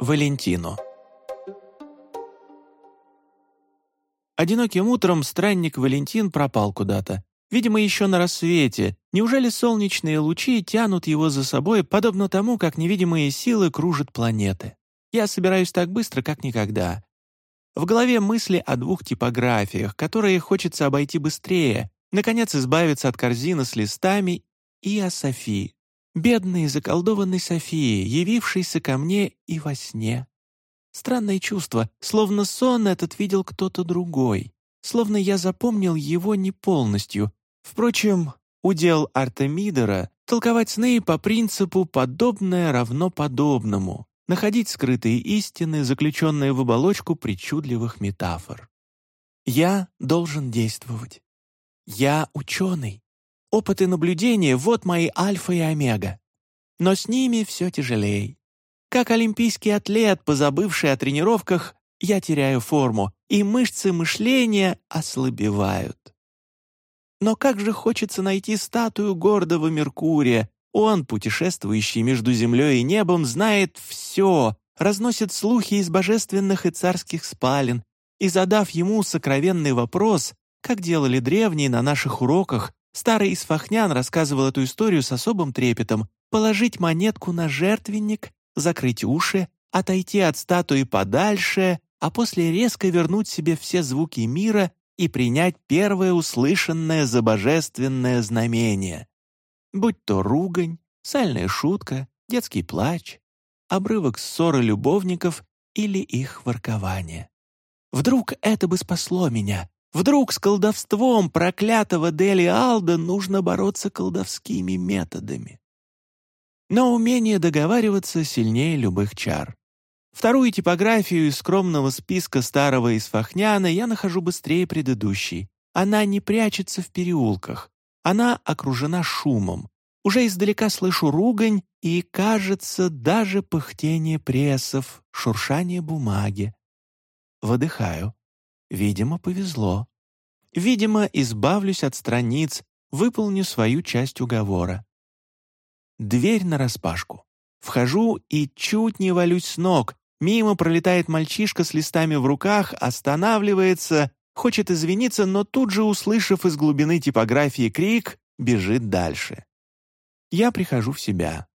Валентину. Одиноким утром странник Валентин пропал куда-то. Видимо, еще на рассвете. Неужели солнечные лучи тянут его за собой, подобно тому, как невидимые силы кружат планеты? Я собираюсь так быстро, как никогда. В голове мысли о двух типографиях, которые хочется обойти быстрее, наконец избавиться от корзины с листами и о Софии. Бедной заколдованной Софии, явившейся ко мне и во сне. Странное чувство, словно сон этот видел кто-то другой, словно я запомнил его не полностью. Впрочем, удел Артемидора толковать сны по принципу «подобное равно подобному», находить скрытые истины, заключенные в оболочку причудливых метафор. Я должен действовать. Я ученый. Опыты наблюдения — вот мои альфа и омега. Но с ними все тяжелее. Как олимпийский атлет, позабывший о тренировках, я теряю форму, и мышцы мышления ослабевают. Но как же хочется найти статую гордого Меркурия. Он, путешествующий между землей и небом, знает все, разносит слухи из божественных и царских спален, и, задав ему сокровенный вопрос, как делали древние на наших уроках, старый Исфахнян рассказывал эту историю с особым трепетом, положить монетку на жертвенник закрыть уши, отойти от статуи подальше, а после резко вернуть себе все звуки мира и принять первое услышанное за божественное знамение. Будь то ругань, сальная шутка, детский плач, обрывок ссоры любовников или их воркование. Вдруг это бы спасло меня. Вдруг с колдовством проклятого Дели Алда нужно бороться колдовскими методами. Но умение договариваться сильнее любых чар. Вторую типографию из скромного списка старого Исфахняна я нахожу быстрее предыдущей. Она не прячется в переулках. Она окружена шумом. Уже издалека слышу ругань и, кажется, даже пыхтение прессов, шуршание бумаги. Выдыхаю. Видимо, повезло. Видимо, избавлюсь от страниц, выполню свою часть уговора. Дверь нараспашку. Вхожу и чуть не валюсь с ног. Мимо пролетает мальчишка с листами в руках, останавливается, хочет извиниться, но тут же, услышав из глубины типографии крик, бежит дальше. Я прихожу в себя.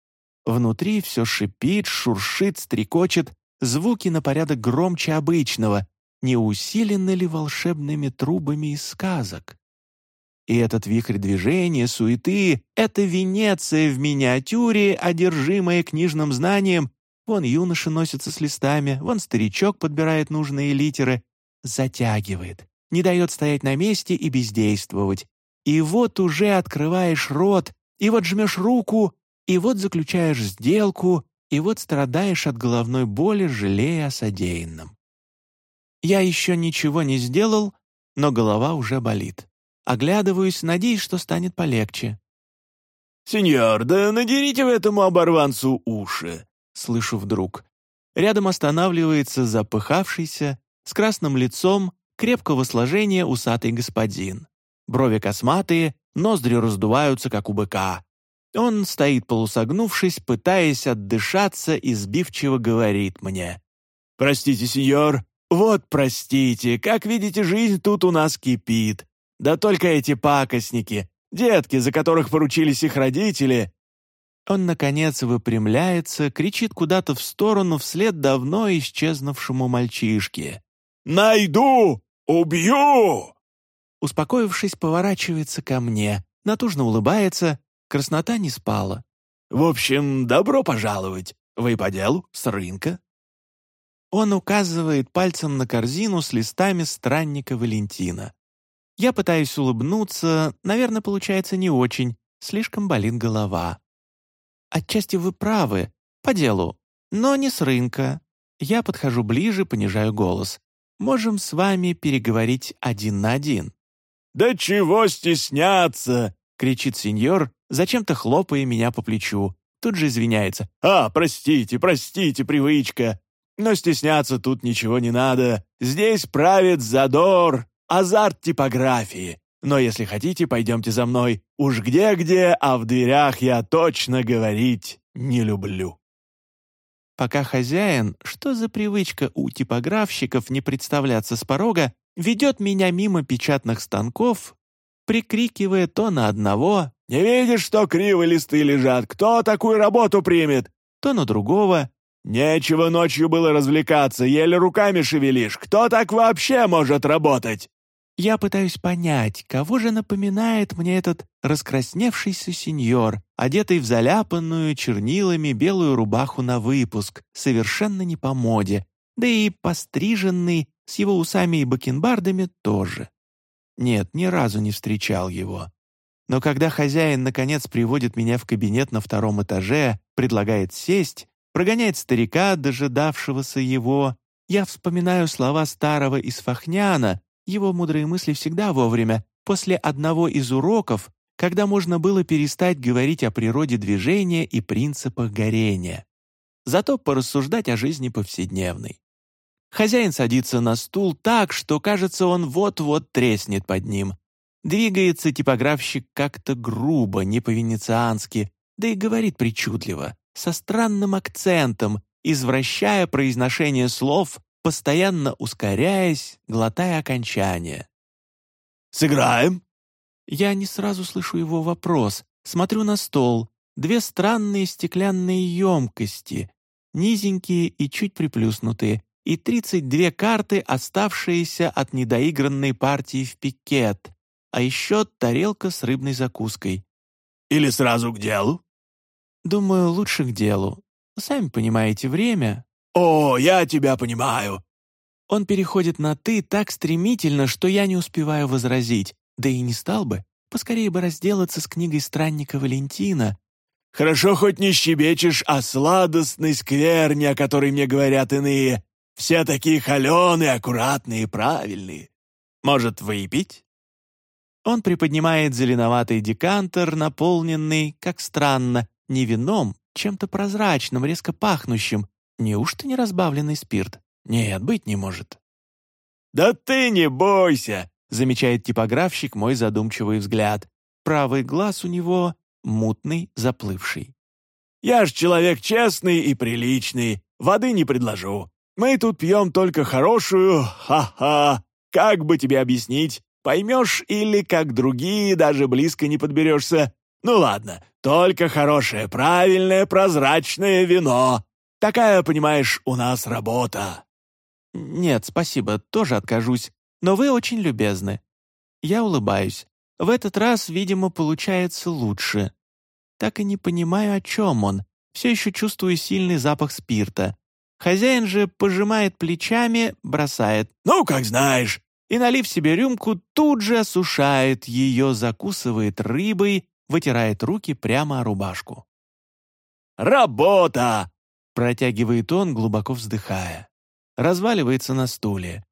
Внутри все шипит, шуршит, стрекочет, звуки на порядок громче обычного, не усилены ли волшебными трубами из сказок. И этот вихрь движения, суеты — это Венеция в миниатюре, одержимая книжным знанием. Вон юноша носится с листами, вон старичок подбирает нужные литеры. Затягивает, не дает стоять на месте и бездействовать. И вот уже открываешь рот, и вот жмешь руку, и вот заключаешь сделку, и вот страдаешь от головной боли, жалея о содеянном. Я еще ничего не сделал, но голова уже болит. Оглядываюсь, надеюсь, что станет полегче. «Сеньор, да надерите в этому оборванцу уши!» Слышу вдруг. Рядом останавливается запыхавшийся, с красным лицом, крепкого сложения усатый господин. Брови косматые, ноздри раздуваются, как у быка. Он стоит полусогнувшись, пытаясь отдышаться и сбивчиво говорит мне. «Простите, сеньор, вот простите, как видите, жизнь тут у нас кипит. Да только эти пакостники, детки, за которых поручились их родители. Он, наконец, выпрямляется, кричит куда-то в сторону вслед давно исчезнувшему мальчишке. «Найду! Убью!» Успокоившись, поворачивается ко мне, натужно улыбается, краснота не спала. «В общем, добро пожаловать. Вы по делу? С рынка?» Он указывает пальцем на корзину с листами странника Валентина. Я пытаюсь улыбнуться, наверное, получается не очень, слишком болит голова. Отчасти вы правы, по делу, но не с рынка. Я подхожу ближе, понижаю голос. Можем с вами переговорить один на один. «Да чего стесняться!» — кричит сеньор, зачем-то хлопая меня по плечу. Тут же извиняется. «А, простите, простите, привычка. Но стесняться тут ничего не надо. Здесь правит задор, азарт типографии. Но если хотите, пойдемте за мной. Уж где-где, а в дверях я точно говорить не люблю. пока хозяин, что за привычка у типографщиков не представляться с порога, ведет меня мимо печатных станков, прикрикивая то на одного «Не видишь, что криво листы лежат? Кто такую работу примет?» то на другого «Нечего ночью было развлекаться, еле руками шевелишь. Кто так вообще может работать?» Я пытаюсь понять, кого же напоминает мне этот раскрасневшийся сеньор, одетый в заляпанную чернилами белую рубаху на выпуск, совершенно не по моде, да и постриженный с его усами и бакенбардами тоже. Нет, ни разу не встречал его. Но когда хозяин наконец приводит меня в кабинет на втором этаже, предлагает сесть, прогоняет старика, дожидавшегося его, я вспоминаю слова старого Исфахняна, его мудрые мысли всегда вовремя, после одного из уроков, когда можно было перестать говорить о природе движения и принципах горения. Зато порассуждать о жизни повседневной. Хозяин садится на стул так, что, кажется, он вот-вот треснет под ним. Двигается типографщик как-то грубо, не по-венециански, да и говорит причудливо, со странным акцентом, извращая произношение слов постоянно ускоряясь, глотая окончания. «Сыграем?» Я не сразу слышу его вопрос, смотрю на стол. Две странные стеклянные емкости, низенькие и чуть приплюснутые, и 32 карты, оставшиеся от недоигранной партии в пикет, а еще тарелка с рыбной закуской. «Или сразу к делу?» «Думаю, лучше к делу. Сами понимаете, время...» «О, я тебя понимаю!» Он переходит на «ты» так стремительно, что я не успеваю возразить, да и не стал бы. Поскорее бы разделаться с книгой странника Валентина. «Хорошо хоть не щебечешь о сладостной скверне, о которой мне говорят иные. Все такие холеные, аккуратные и правильные. Может, выпить?» Он приподнимает зеленоватый декантер, наполненный, как странно, не вином, чем-то прозрачным, резко пахнущим, Неужто не разбавленный спирт? Нет, быть не может. «Да ты не бойся!» — замечает типографщик мой задумчивый взгляд. Правый глаз у него мутный, заплывший. «Я ж человек честный и приличный, воды не предложу. Мы тут пьем только хорошую, ха-ха. Как бы тебе объяснить? Поймешь или, как другие, даже близко не подберешься? Ну ладно, только хорошее, правильное, прозрачное вино. Такая, понимаешь, у нас работа». «Нет, спасибо, тоже откажусь, но вы очень любезны». Я улыбаюсь. В этот раз, видимо, получается лучше. Так и не понимаю, о чем он. Все еще чувствую сильный запах спирта. Хозяин же пожимает плечами, бросает. «Ну, как знаешь». И, налив себе рюмку, тут же осушает ее, закусывает рыбой, вытирает руки прямо о рубашку. «Работа!» Протягивает он, глубоко вздыхая. Разваливается на стуле.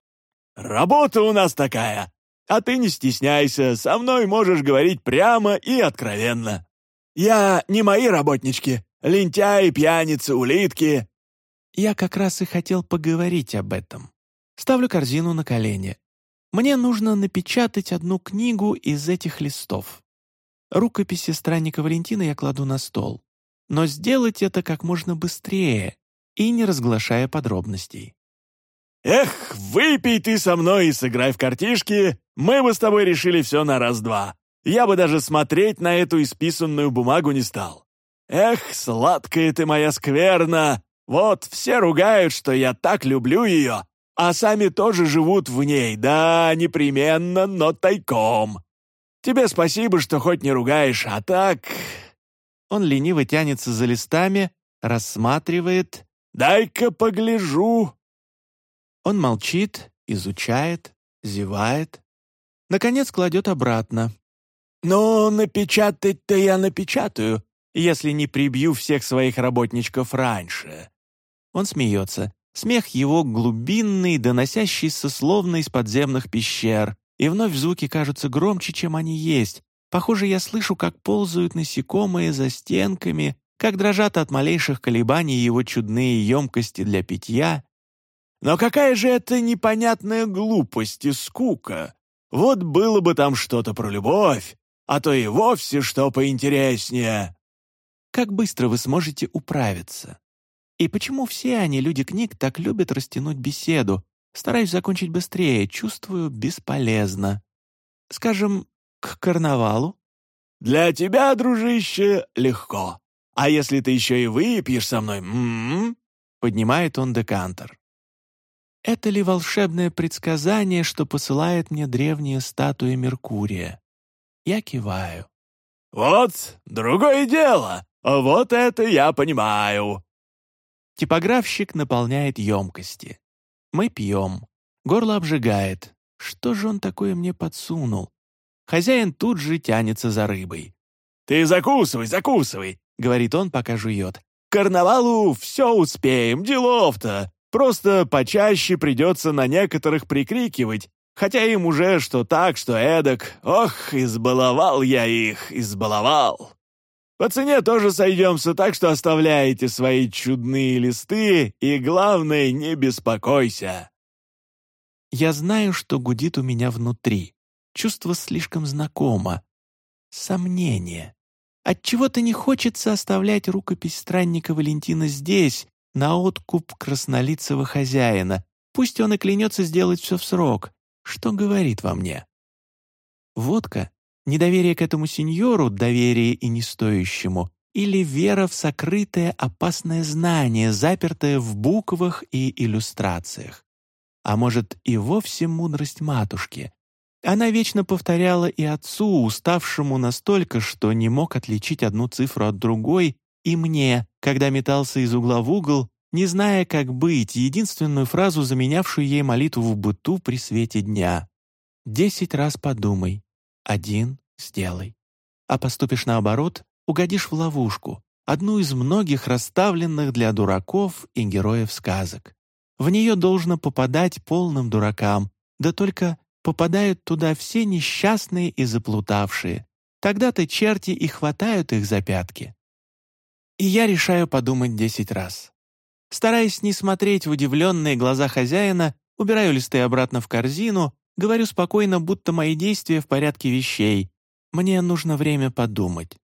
«Работа у нас такая! А ты не стесняйся, со мной можешь говорить прямо и откровенно. Я не мои работнички, лентяи, пьяницы, улитки». Я как раз и хотел поговорить об этом. Ставлю корзину на колени. Мне нужно напечатать одну книгу из этих листов. Рукописи странника Валентина я кладу на стол но сделать это как можно быстрее и не разглашая подробностей. «Эх, выпей ты со мной и сыграй в картишки, мы бы с тобой решили все на раз-два. Я бы даже смотреть на эту исписанную бумагу не стал. Эх, сладкая ты моя скверна! Вот, все ругают, что я так люблю ее, а сами тоже живут в ней, да, непременно, но тайком. Тебе спасибо, что хоть не ругаешь, а так он лениво тянется за листами, рассматривает. «Дай-ка погляжу!» Он молчит, изучает, зевает. Наконец кладет обратно. «Ну, напечатать-то я напечатаю, если не прибью всех своих работничков раньше». Он смеется. Смех его глубинный, доносящийся словно из подземных пещер, и вновь звуки кажутся громче, чем они есть, Похоже, я слышу, как ползают насекомые за стенками, как дрожат от малейших колебаний его чудные емкости для питья. Но какая же это непонятная глупость и скука! Вот было бы там что-то про любовь, а то и вовсе что поинтереснее. Как быстро вы сможете управиться? И почему все они, люди книг, так любят растянуть беседу? Стараюсь закончить быстрее, чувствую бесполезно. Скажем, к карнавалу? Для тебя, дружище, легко. А если ты еще и выпьешь со мной, м -м -м, поднимает он декантер. Это ли волшебное предсказание, что посылает мне древняя статуя Меркурия? Я киваю. «Вот, другое дело. Вот это я понимаю». Типографщик наполняет емкости. Мы пьем. Горло обжигает. Что же он такое мне подсунул? Хозяин тут же тянется за рыбой. «Ты закусывай, закусывай», — говорит он, пока жует. «К карнавалу все успеем, делов-то. Просто почаще придется на некоторых прикрикивать, хотя им уже что так, что эдак. Ох, избаловал я их, избаловал. По цене тоже сойдемся, так что оставляйте свои чудные листы и, главное, не беспокойся. Я знаю, что гудит у меня внутри. Чувство слишком знакомо. Сомнение. Отчего-то не хочется оставлять рукопись странника Валентина здесь, на откуп краснолицего хозяина. Пусть он и клянется сделать все в срок. Что говорит во мне? Водка, недоверие к этому сеньору, доверие и не стоящему, или вера в сокрытое опасное знание, запертое в буквах и иллюстрациях. А может, и вовсе мудрость матушки. Она вечно повторяла и отцу, уставшему настолько, что не мог отличить одну цифру от другой, и мне, когда метался из угла в угол, не зная, как быть, единственную фразу, заменявшую ей молитву в быту при свете дня. «Десять раз подумай, один сделай. А поступишь наоборот, угодишь в ловушку, одну из многих расставленных для дураков и героев сказок. В нее должно попадать полным дуракам, да только попадают туда все несчастные и заплутавшие. Тогда-то черти и хватают их за пятки. И я решаю подумать десять раз. Стараясь не смотреть в удивленные глаза хозяина, убираю листы обратно в корзину, говорю спокойно, будто мои действия в порядке вещей. Мне нужно время подумать.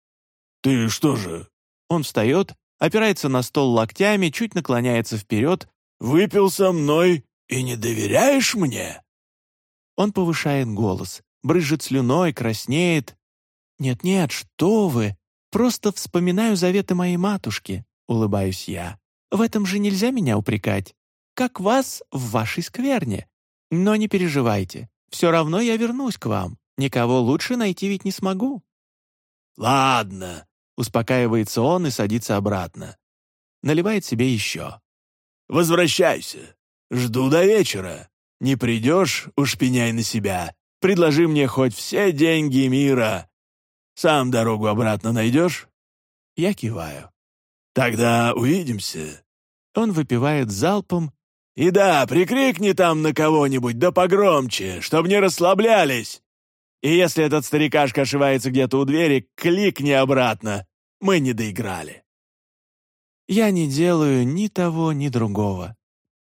«Ты что же?» Он встает, опирается на стол локтями, чуть наклоняется вперед. «Выпил со мной и не доверяешь мне?» Он повышает голос, брызжет слюной, краснеет. «Нет-нет, что вы! Просто вспоминаю заветы моей матушки», — улыбаюсь я. «В этом же нельзя меня упрекать. Как вас в вашей скверне. Но не переживайте, все равно я вернусь к вам. Никого лучше найти ведь не смогу». «Ладно», — успокаивается он и садится обратно. Наливает себе еще. «Возвращайся. Жду до вечера. Не придешь, уж пеняй на себя. Предложи мне хоть все деньги мира. Сам дорогу обратно найдешь?» Я киваю. «Тогда увидимся». Он выпивает залпом. «И да, прикрикни там на кого-нибудь, да погромче, чтоб не расслаблялись. И если этот старикашка ошивается где-то у двери, кликни обратно. Мы не доиграли». Я не делаю ни того, ни другого.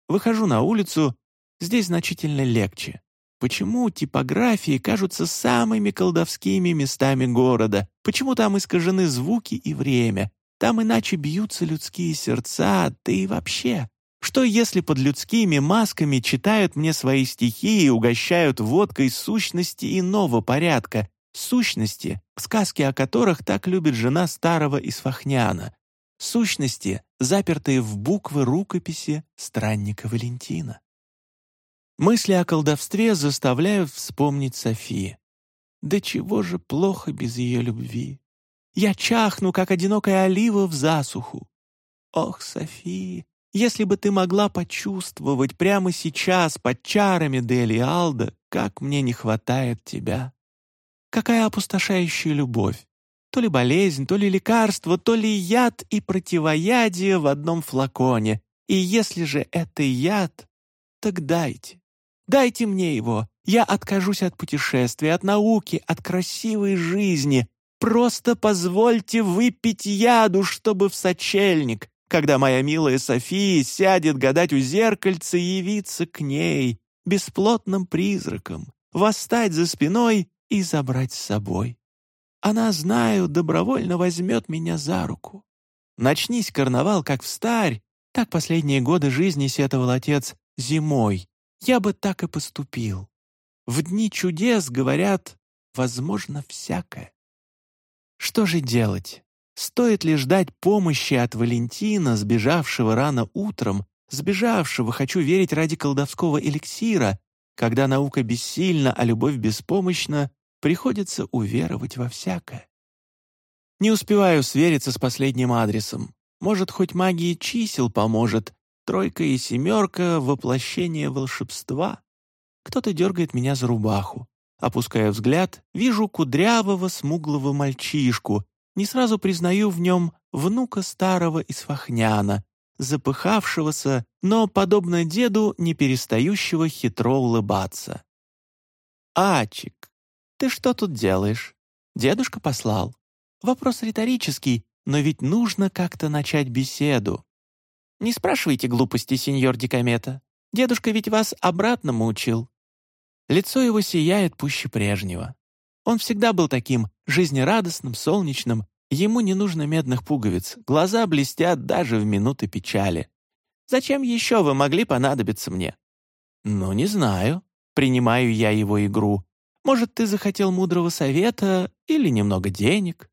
Выхожу на улицу, здесь значительно легче. Почему типографии кажутся самыми колдовскими местами города? Почему там искажены звуки и время? Там иначе бьются людские сердца, да и вообще. Что если под людскими масками читают мне свои стихи и угощают водкой сущности иного порядка, сущности, сказки о которых так любит жена старого Исфахняна, сущности, запертые в буквы рукописи странника Валентина? Мысли о колдовстве заставляют вспомнить Софи. Да чего же плохо без ее любви? Я чахну, как одинокая олива в засуху. Ох, Софи, если бы ты могла почувствовать прямо сейчас под чарами Дели Алда, как мне не хватает тебя. Какая опустошающая любовь. То ли болезнь, то ли лекарство, то ли яд и противоядие в одном флаконе. И если же это яд, так дайте. Дайте мне его. Я откажусь от путешествий, от науки, от красивой жизни. Просто позвольте выпить яду, чтобы в сочельник, когда моя милая София сядет гадать у зеркальца и явиться к ней, бесплотным призраком, восстать за спиной и забрать с собой. Она, знаю, добровольно возьмет меня за руку. Начнись карнавал, как в старь, Так последние годы жизни сетовал отец зимой. Я бы так и поступил. В дни чудес, говорят, возможно всякое. Что же делать? Стоит ли ждать помощи от Валентина, сбежавшего рано утром, сбежавшего, хочу верить, ради колдовского эликсира, когда наука бессильна, а любовь беспомощна, приходится уверовать во всякое. Не успеваю свериться с последним адресом. Может, хоть магия чисел поможет. Тройка и семерка — воплощение волшебства. Кто-то дергает меня за рубаху. Опуская взгляд, вижу кудрявого, смуглого мальчишку. Не сразу признаю в нем внука старого Исфахняна, запыхавшегося, но, подобно деду, не перестающего хитро улыбаться. «Ачик, ты что тут делаешь? Дедушка послал. Вопрос риторический, но ведь нужно как-то начать беседу. Не спрашивайте глупости, сеньор Дикомета. Дедушка ведь вас обратному учил. Лицо его сияет пуще прежнего. Он всегда был таким жизнерадостным, солнечным. Ему не нужно медных пуговиц, глаза блестят даже в минуты печали. Зачем еще вы могли понадобиться мне? Ну, не знаю. Принимаю я его игру. Может, ты захотел мудрого совета или немного денег?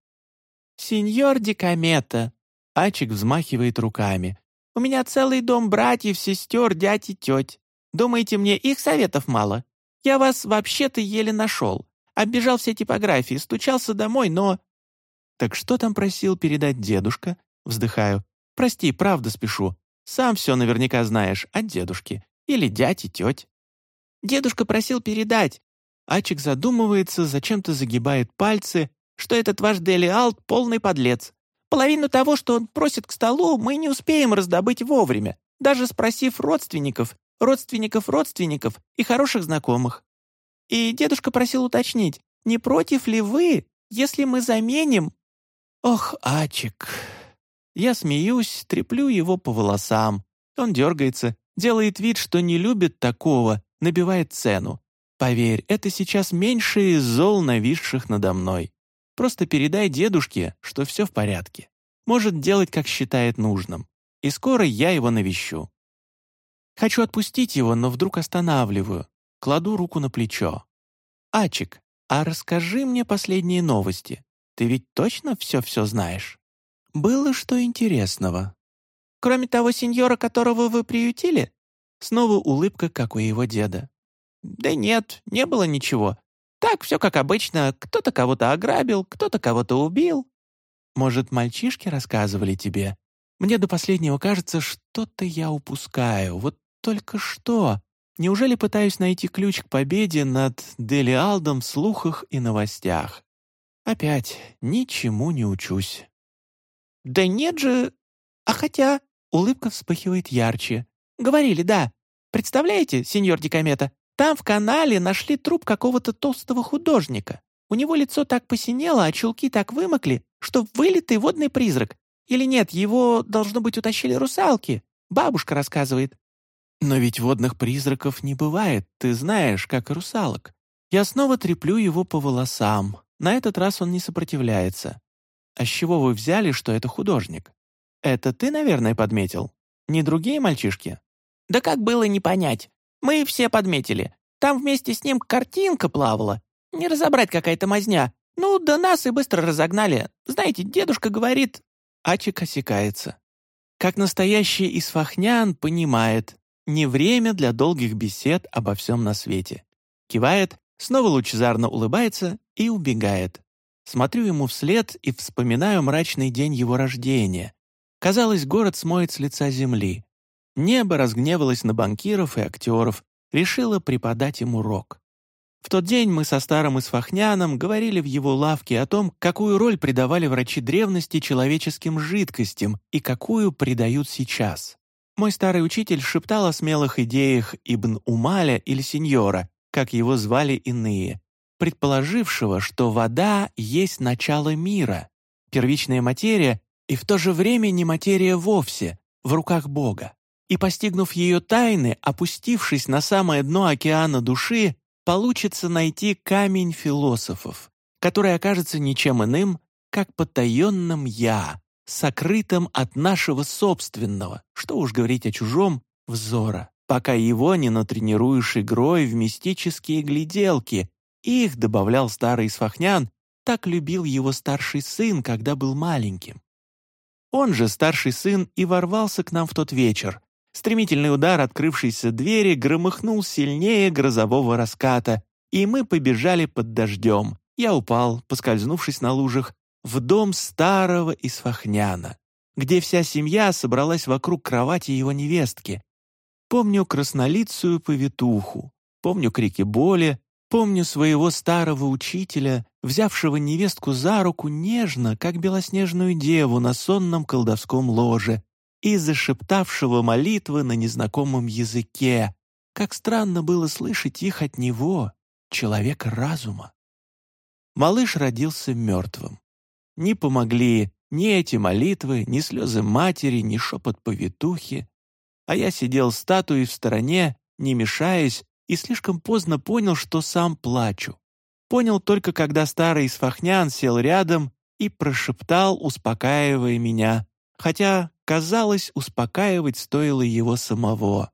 «Сеньор Дикомета!» Ачик взмахивает руками. «У меня целый дом братьев, сестер, дядь и теть. Думаете, мне их советов мало? Я вас вообще-то еле нашел. Оббежал все типографии, стучался домой, но...» «Так что там просил передать дедушка?» Вздыхаю. «Прости, правда спешу. Сам все наверняка знаешь от дедушки. Или дядь и теть». «Дедушка просил передать». Ачик задумывается, зачем-то загибает пальцы, что этот ваш Делиалт полный подлец. Половину того, что он просит к столу, мы не успеем раздобыть вовремя, даже спросив родственников, родственников родственников и хороших знакомых. И дедушка просил уточнить, не против ли вы, если мы заменим... Ох, Ачик. Я смеюсь, треплю его по волосам. Он дергается, делает вид, что не любит такого, набивает цену. Поверь, это сейчас меньше из зол, нависших надо мной. Просто передай дедушке, что все в порядке. Может делать, как считает нужным. И скоро я его навещу. Хочу отпустить его, но вдруг останавливаю. Кладу руку на плечо. «Ачик, а расскажи мне последние новости. Ты ведь точно все-все знаешь? Было что интересного?» «Кроме того сеньора, которого вы приютили?» Снова улыбка, как у его деда. «Да нет, не было ничего. Так, все как обычно. Кто-то кого-то ограбил, кто-то кого-то убил. Может, мальчишки рассказывали тебе? Мне до последнего кажется, что-то я упускаю. Вот только что. Неужели пытаюсь найти ключ к победе над Делиалдом в слухах и новостях? Опять ничему не учусь. «Да нет же... А хотя...» Улыбка вспыхивает ярче. «Говорили, да. Представляете, сеньор Дикомета, там в канале нашли труп какого-то толстого художника. У него лицо так посинело, а чулки так вымокли, что вылитый водный призрак. Или нет, его, должно быть, утащили русалки. Бабушка рассказывает. Но ведь водных призраков не бывает, ты знаешь, как и русалок. Я снова треплю его по волосам. На этот раз он не сопротивляется. А с чего вы взяли, что это художник? Это ты, наверное, подметил? Не другие мальчишки? Да как было не понять? Мы все подметили. Там вместе с ним картинка плавала. Не разобрать какая-то мазня. Ну, да нас и быстро разогнали. Знаете, дедушка говорит...» Ачик осекается. Как настоящий Исфахнян понимает, не время для долгих бесед обо всем на свете. Кивает, снова лучезарно улыбается и убегает. Смотрю ему вслед и вспоминаю мрачный день его рождения. Казалось, город смоет с лица земли. Небо разгневалось на банкиров и актеров, решило преподать им урок. В тот день мы со старым Исфахняном говорили в его лавке о том, какую роль придавали врачи древности человеческим жидкостям и какую придают сейчас. Мой старый учитель шептал о смелых идеях Ибн Умаля или Сеньора, как его звали иные, предположившего, что вода есть начало мира, первичная материя и в то же время не материя вовсе, в руках Бога. И, постигнув ее тайны, опустившись на самое дно океана души, получится найти камень философов, который окажется ничем иным, как потаенным «я», сокрытым от нашего собственного, что уж говорить о чужом, взора, пока его не натренируешь игрой в мистические гляделки. Их добавлял старый Исфахнян, так любил его старший сын, когда был маленьким. Он же, старший сын, и ворвался к нам в тот вечер. Стремительный удар открывшейся двери громыхнул сильнее грозового раската, и мы побежали под дождем. Я упал, поскользнувшись на лужах, в дом старого Исфахняна, где вся семья собралась вокруг кровати его невестки. Помню краснолицую повитуху, помню крики боли, помню своего старого учителя, взявшего невестку за руку нежно, как белоснежную деву на сонном колдовском ложе, и зашептавшего молитвы на незнакомом языке. Как странно было слышать их от него, человека разума. Малыш родился мертвым. Не помогли ни эти молитвы, ни слезы матери, ни шепот повитухи. А я сидел статуей в стороне, не мешаясь, и слишком поздно понял, что сам плачу. Понял только, когда старый Исфахнян сел рядом и прошептал, успокаивая меня, хотя, казалось, успокаивать стоило его самого.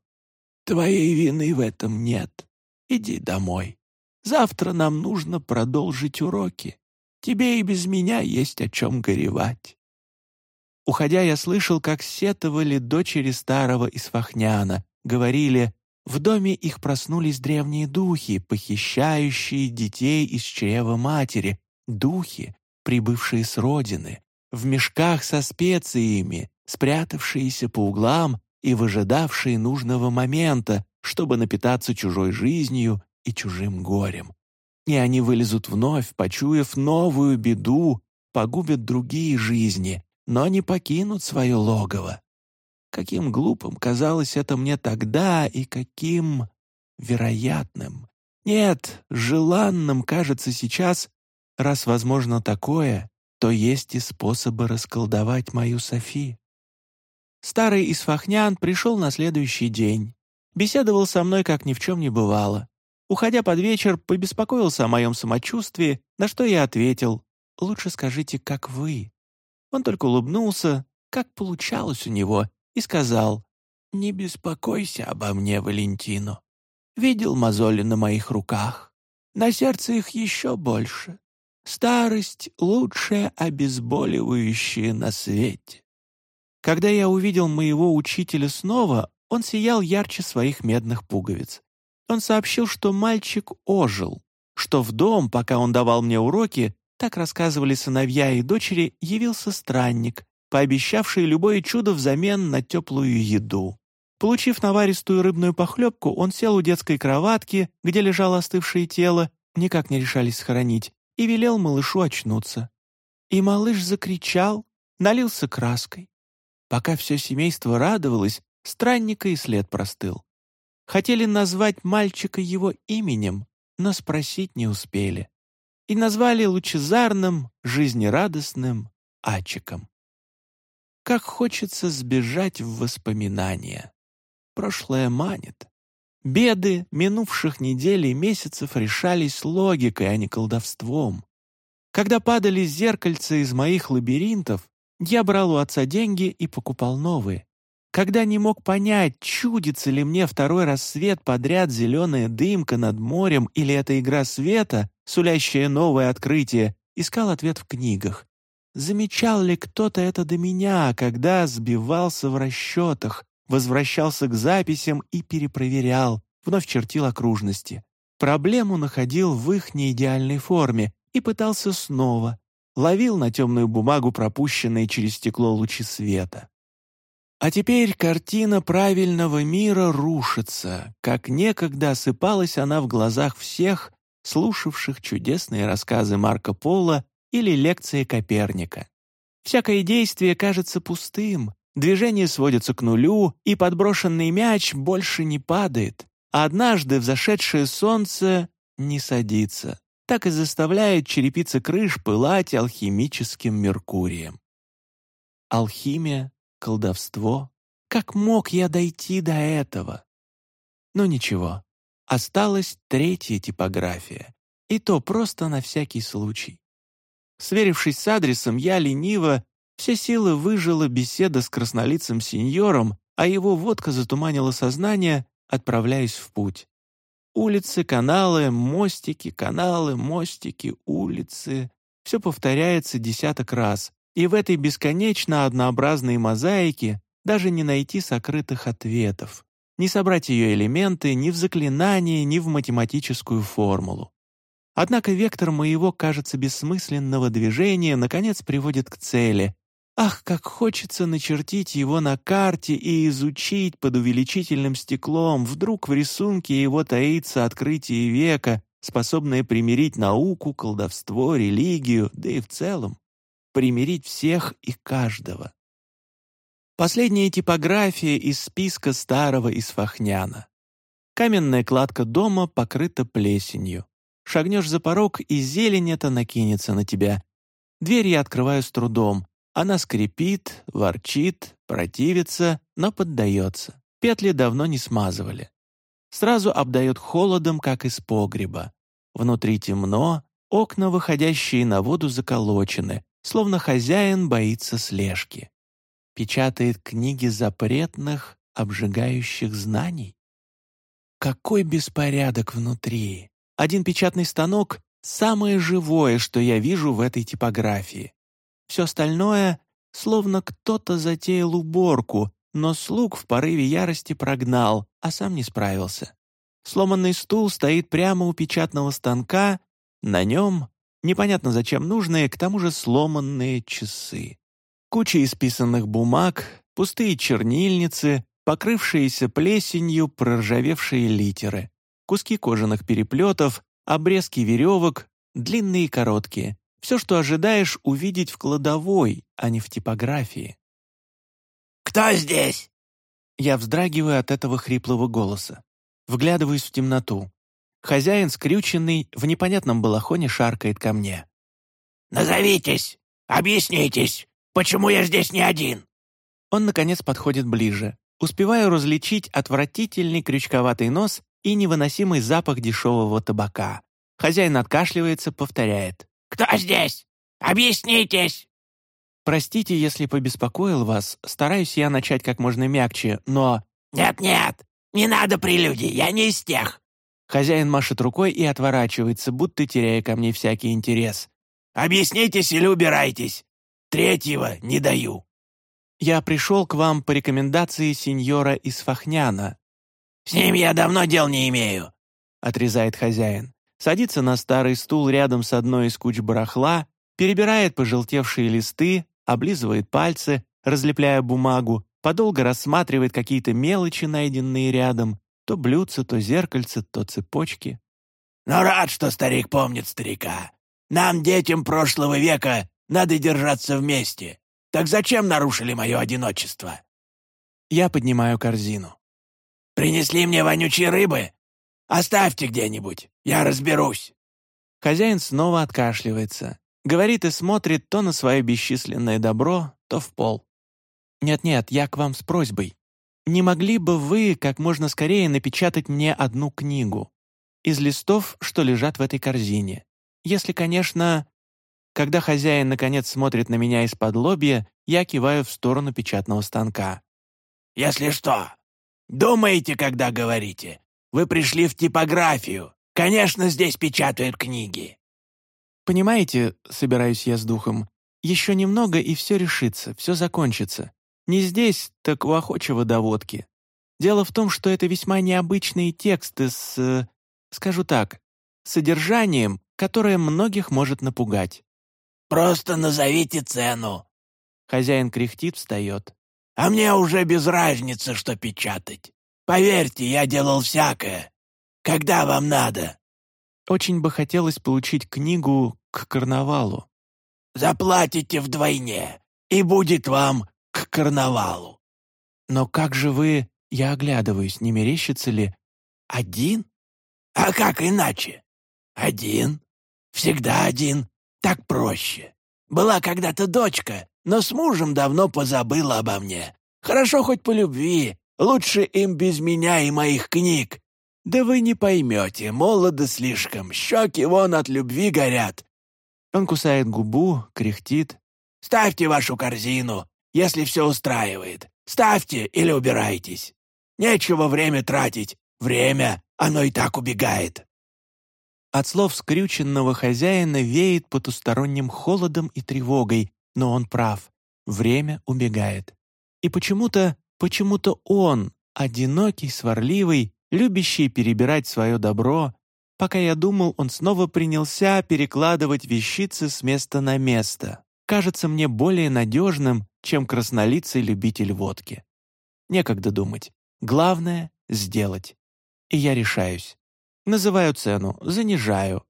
«Твоей вины в этом нет. Иди домой. Завтра нам нужно продолжить уроки. Тебе и без меня есть о чем горевать». Уходя, я слышал, как сетовали дочери старого Исфахняна, говорили, в доме их проснулись древние духи, похищающие детей из чрева матери, духи, прибывшие с родины, в мешках со специями, спрятавшиеся по углам и выжидавшие нужного момента, чтобы напитаться чужой жизнью и чужим горем. И они вылезут вновь, почуяв новую беду, погубят другие жизни, но не покинут свое логово. Каким глупым казалось это мне тогда и каким вероятным. Нет, желанным кажется сейчас, раз возможно такое, то есть и способы расколдовать мою Софи. Старый Исфахнян пришел на следующий день. Беседовал со мной, как ни в чем не бывало. Уходя под вечер, побеспокоился о моем самочувствии, на что я ответил, «Лучше скажите, как вы». Он только улыбнулся, как получалось у него, и сказал, «Не беспокойся обо мне, Валентино. Видел мозоли на моих руках. На сердце их еще больше. Старость — лучшее обезболивающее на свете». Когда я увидел моего учителя снова, он сиял ярче своих медных пуговиц. Он сообщил, что мальчик ожил, что в дом, пока он давал мне уроки, так рассказывали сыновья и дочери, явился странник, пообещавший любое чудо взамен на теплую еду. Получив наваристую рыбную похлебку, он сел у детской кроватки, где лежало остывшее тело, никак не решались схоронить, и велел малышу очнуться. И малыш закричал, налился краской. Пока все семейство радовалось, странника и след простыл. Хотели назвать мальчика его именем, но спросить не успели. И назвали лучезарным, жизнерадостным Ачиком. Как хочется сбежать в воспоминания. Прошлое манит. Беды минувших недель и месяцев решались логикой, а не колдовством. Когда падали зеркальца из моих лабиринтов, я брал у отца деньги и покупал новые. Когда не мог понять, чудится ли мне второй рассвет подряд зеленая дымка над морем или это игра света, сулящая новое открытие, искал ответ в книгах. Замечал ли кто-то это до меня, когда сбивался в расчетах, возвращался к записям и перепроверял, вновь чертил окружности. Проблему находил в их неидеальной форме и пытался снова. Ловил на темную бумагу пропущенные через стекло лучи света. А теперь картина правильного мира рушится, как некогда осыпалась она в глазах всех, слушавших чудесные рассказы Марко Поло или лекции Коперника. Всякое действие кажется пустым, движение сводится к нулю, и подброшенный мяч больше не падает, а однажды взошедшее солнце не садится, так и заставляет черепицы крыш пылать алхимическим меркурием. Алхимия колдовство. Как мог я дойти до этого? Но ничего, осталась третья типография, и то просто на всякий случай. Сверившись с адресом, я лениво, Все силы выжила беседа с краснолицым сеньором, а его водка затуманила сознание, отправляясь в путь. Улицы, каналы, мостики, каналы, мостики, улицы. Все повторяется десяток раз, и в этой бесконечно однообразной мозаике даже не найти сокрытых ответов, не собрать ее элементы ни в заклинание, ни в математическую формулу. Однако вектор моего, кажется, бессмысленного движения наконец приводит к цели. Ах, как хочется начертить его на карте и изучить под увеличительным стеклом. Вдруг в рисунке его таится открытие века, способное примирить науку, колдовство, религию, да и в целом примирить всех и каждого. Последняя типография из списка старого Исфахняна. Каменная кладка дома покрыта плесенью. Шагнешь за порог, и зелень эта накинется на тебя. Дверь я открываю с трудом. Она скрипит, ворчит, противится, но поддается. Петли давно не смазывали. Сразу обдает холодом, как из погреба. Внутри темно, окна, выходящие на воду, заколочены, словно хозяин боится слежки. Печатает книги запретных, обжигающих знаний. Какой беспорядок внутри! Один печатный станок — самое живое, что я вижу в этой типографии. Все остальное — словно кто-то затеял уборку, но слуг в порыве ярости прогнал, а сам не справился. Сломанный стул стоит прямо у печатного станка, на нем непонятно зачем нужные, к тому же сломанные часы. Куча исписанных бумаг, пустые чернильницы, покрывшиеся плесенью проржавевшие литеры куски кожаных переплетов, обрезки веревок, длинные и короткие. Все, что ожидаешь увидеть в кладовой, а не в типографии. «Кто здесь?» Я вздрагиваю от этого хриплого голоса. Вглядываюсь в темноту. Хозяин, скрюченный, в непонятном балахоне шаркает ко мне. «Назовитесь! Объяснитесь! Почему я здесь не один?» Он, наконец, подходит ближе. Успеваю различить отвратительный крючковатый нос и невыносимый запах дешевого табака. Хозяин откашливается, повторяет. «Кто здесь? Объяснитесь!» «Простите, если побеспокоил вас. Стараюсь я начать как можно мягче, но...» «Нет-нет, не надо прелюдий, я не из тех!» Хозяин машет рукой и отворачивается, будто теряя ко мне всякий интерес. «Объяснитесь или убирайтесь. Третьего не даю». «Я пришел к вам по рекомендации сеньора Исфахняна. «С ним я давно дел не имею», — отрезает хозяин. Садится на старый стул рядом с одной из куч барахла, перебирает пожелтевшие листы, облизывает пальцы, разлепляя бумагу, подолго рассматривает какие-то мелочи, найденные рядом, то блюдца, то зеркальце, то цепочки. «Но рад, что старик помнит старика. Нам, детям прошлого века, надо держаться вместе. Так зачем нарушили мое одиночество?» Я поднимаю корзину. Принесли мне вонючей рыбы? Оставьте где-нибудь, я разберусь». Хозяин снова откашливается, говорит и смотрит то на свое бесчисленное добро, то в пол. «Нет-нет, я к вам с просьбой. Не могли бы вы как можно скорее напечатать мне одну книгу из листов, что лежат в этой корзине? Если, конечно...» Когда хозяин наконец смотрит на меня из-под лобья, я киваю в сторону печатного станка. «Если что, Думаете, когда говорите? Вы пришли в типографию. Конечно, здесь печатают книги». «Понимаете, собираюсь я с духом, еще немного, и все решится, все закончится. Не здесь, так у охочего до водки. Дело в том, что это весьма необычные тексты с, э, скажу так, содержанием, которое многих может напугать. «Просто назовите цену». Хозяин кряхтит, встает. А мне уже без разницы, что печатать. Поверьте, я делал всякое. Когда вам надо?» «Очень бы хотелось получить книгу к карнавалу». «Заплатите вдвойне, и будет вам к карнавалу». «Но как же вы...» Я оглядываюсь, не мерещится ли... «Один?» «А как иначе? Один. Всегда один. Так проще. Была когда-то дочка, но с мужем давно позабыла обо мне. Хорошо хоть по любви, лучше им без меня и моих книг. Да вы не поймете, молодо слишком, щеки вон от любви горят». Он кусает губу, кряхтит. Ставьте вашу корзину, если все устраивает. Ставьте или убирайтесь. Нечего время тратить. Время, оно и так убегает». От слов скрюченного хозяина веет потусторонним холодом и тревогой, но он прав. Время убегает. И почему-то, почему-то он, одинокий, сварливый, любящий перебирать свое добро, пока я думал, он снова принялся перекладывать вещицы с места на место. Кажется мне более надежным, чем краснолицый любитель водки. Некогда думать. Главное — сделать. И я решаюсь. Называю цену, занижаю.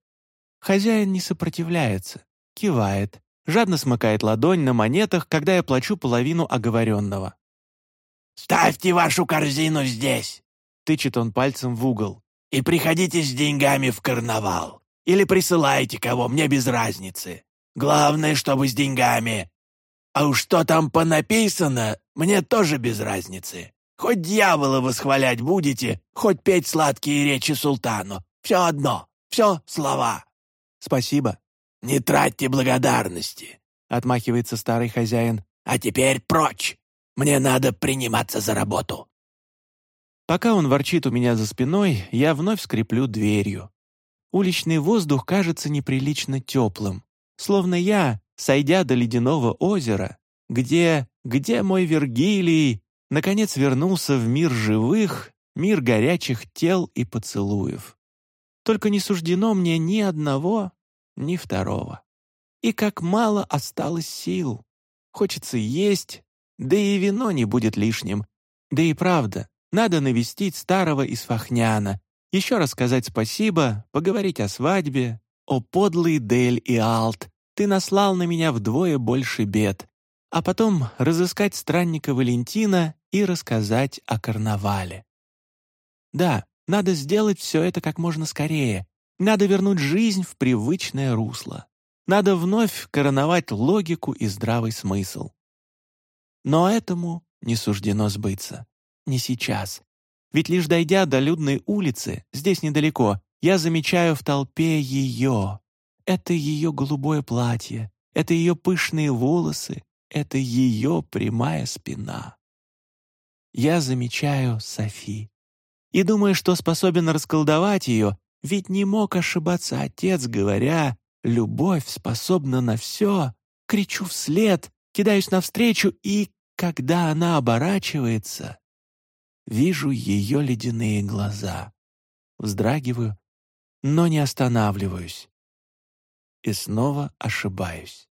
Хозяин не сопротивляется, кивает, жадно смыкает ладонь на монетах, когда я плачу половину оговоренного. «Ставьте вашу корзину здесь!» — тычет он пальцем в угол. «И приходите с деньгами в карнавал. Или присылайте кого, мне без разницы. Главное, чтобы с деньгами. А уж что там понаписано, мне тоже без разницы. Хоть дьявола восхвалять будете, хоть петь сладкие речи султану. Все одно, все слова». «Спасибо». «Не тратьте благодарности», — отмахивается старый хозяин. «А теперь прочь. Мне надо приниматься за работу». Пока он ворчит у меня за спиной, я вновь скреплю дверью. Уличный воздух кажется неприлично теплым, словно я, сойдя до ледяного озера, где, где мой Вергилий, наконец вернулся в мир живых, мир горячих тел и поцелуев. Только не суждено мне ни одного, ни второго. И как мало осталось сил. Хочется есть, да и вино не будет лишним. Да и правда, надо навестить старого Исфахняна, еще раз сказать спасибо, поговорить о свадьбе. О подлый Дель и Алт, ты наслал на меня вдвое больше бед. А потом разыскать странника Валентина и рассказать о карнавале. Да, надо сделать все это как можно скорее. Надо вернуть жизнь в привычное русло. Надо вновь короновать логику и здравый смысл. Но этому не суждено сбыться. Не сейчас. Ведь лишь дойдя до людной улицы, здесь недалеко, я замечаю в толпе ее. Это ее голубое платье, это ее пышные волосы, это ее прямая спина я замечаю Софи. И думаю, что способен расколдовать ее, ведь не мог ошибаться отец, говоря «любовь способна на все», кричу вслед, кидаюсь навстречу, и, когда она оборачивается, вижу ее ледяные глаза. Вздрагиваю, но не останавливаюсь. И снова ошибаюсь.